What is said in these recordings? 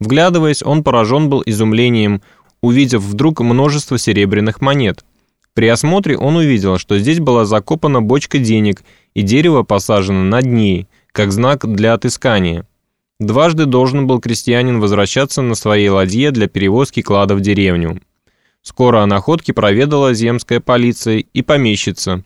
Вглядываясь, он поражен был изумлением, увидев вдруг множество серебряных монет. При осмотре он увидел, что здесь была закопана бочка денег, и дерево посажено над ней, как знак для отыскания. Дважды должен был крестьянин возвращаться на своей ладье для перевозки клада в деревню. Скоро о находке проведала земская полиция и помещица.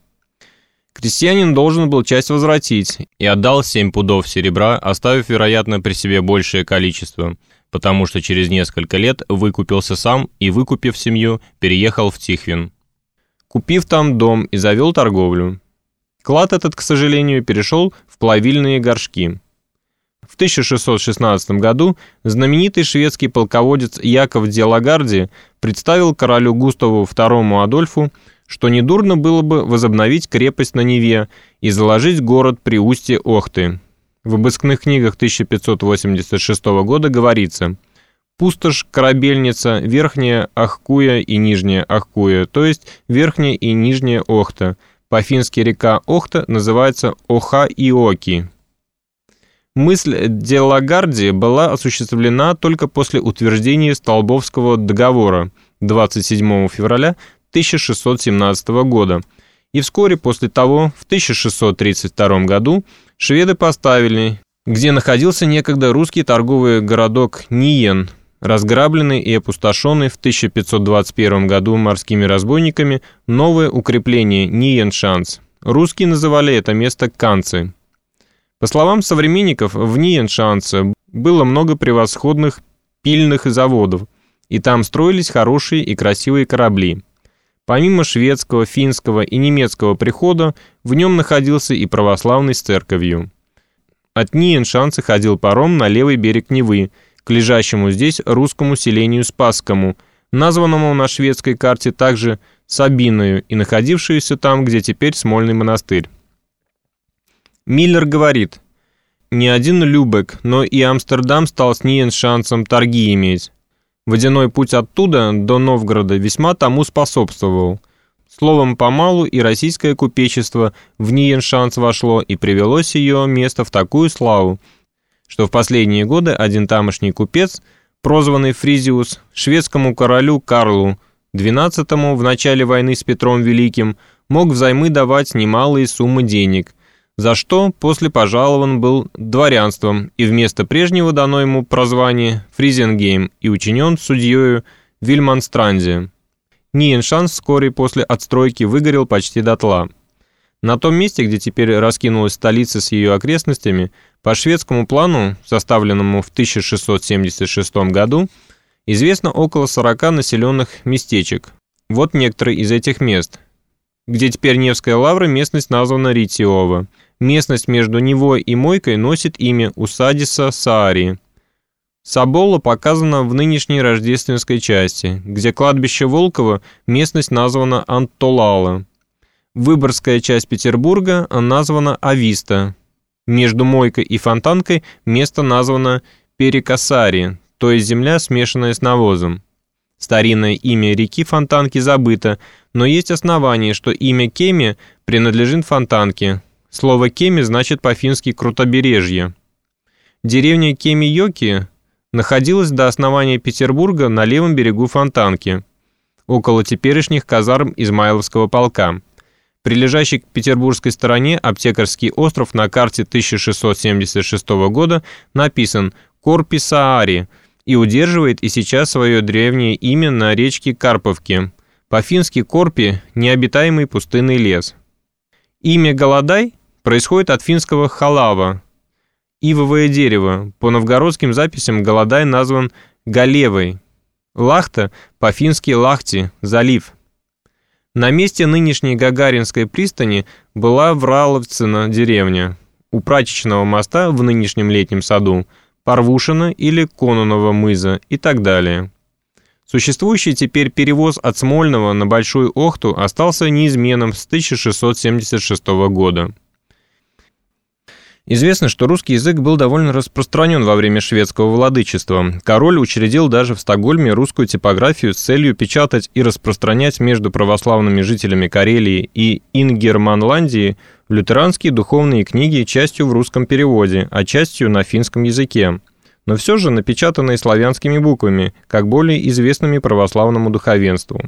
Крестьянин должен был часть возвратить и отдал 7 пудов серебра, оставив, вероятно, при себе большее количество, потому что через несколько лет выкупился сам и, выкупив семью, переехал в Тихвин. Купив там дом и завел торговлю. Клад этот, к сожалению, перешел в плавильные горшки. В 1616 году знаменитый шведский полководец Яков Делагарди представил королю Густаву II Адольфу, что недурно было бы возобновить крепость на Неве и заложить город при устье Охты. В обыскных книгах 1586 года говорится «Пустошь, корабельница, верхняя Ахкуя и нижняя Ахкуя, то есть верхняя и нижняя Охта. По-фински река Охта называется Оха-Иоки». Мысль Делагарди была осуществлена только после утверждения Столбовского договора 27 февраля 1617 года, и вскоре после того, в 1632 году, шведы поставили, где находился некогда русский торговый городок Ниен, разграбленный и опустошенный в 1521 году морскими разбойниками, новое укрепление Ниен-Шанс. Русские называли это место Канцы. По словам современников, в Ниеншанце было много превосходных пильных заводов, и там строились хорошие и красивые корабли. Помимо шведского, финского и немецкого прихода, в нем находился и православный с церковью. От Ниеншанца ходил паром на левый берег Невы, к лежащему здесь русскому селению Спасскому, названному на шведской карте также Сабиною и находившуюся там, где теперь Смольный монастырь. Миллер говорит, не один Любек, но и Амстердам стал с Ниеншансом торги иметь. Водяной путь оттуда до Новгорода весьма тому способствовал. Словом, помалу и российское купечество в Ниеншанс вошло и привело ее место в такую славу, что в последние годы один тамошний купец, прозванный Фризиус, шведскому королю Карлу XII в начале войны с Петром Великим, мог взаймы давать немалые суммы денег – за что после пожалован был дворянством и вместо прежнего дано ему прозвание Фризенгейм и учинен судьею Вильманстранде. Ниеншанс вскоре после отстройки выгорел почти дотла. На том месте, где теперь раскинулась столица с ее окрестностями, по шведскому плану, составленному в 1676 году, известно около 40 населенных местечек. Вот некоторые из этих мест. Где теперь Невская лавра, местность названа Ритиова – Местность между Невой и Мойкой носит имя Усадиса Саари. Сабола показана в нынешней рождественской части, где кладбище Волкова местность названа Антолала. Выборгская часть Петербурга названа Ависта. Между Мойкой и Фонтанкой место названо Перекасари, то есть земля, смешанная с навозом. Старинное имя реки Фонтанки забыто, но есть основание, что имя Кеми принадлежит Фонтанке, Слово «кеми» значит по-фински «крутобережье». Деревня Кеми-Йоки находилась до основания Петербурга на левом берегу Фонтанки, около теперешних казарм Измайловского полка. Прилежащий к петербургской стороне аптекарский остров на карте 1676 года написан Корпи Саари и удерживает и сейчас свое древнее имя на речке Карповке. По-фински Корпи – необитаемый пустынный лес. Имя Голодай происходит от финского халава, ивовое дерево. По новгородским записям Голодай назван Галевой. Лахта по-фински Лахти, залив. На месте нынешней Гагаринской пристани была Враловцина деревня. У прачечного моста в нынешнем летнем саду Парвушина или Конунова мыза и так далее. Существующий теперь перевоз от Смольного на Большую Охту остался неизменным с 1676 года. Известно, что русский язык был довольно распространен во время шведского владычества. Король учредил даже в Стокгольме русскую типографию с целью печатать и распространять между православными жителями Карелии и Ингерманландии лютеранские духовные книги частью в русском переводе, а частью на финском языке. но все же напечатанные славянскими буквами, как более известными православному духовенству.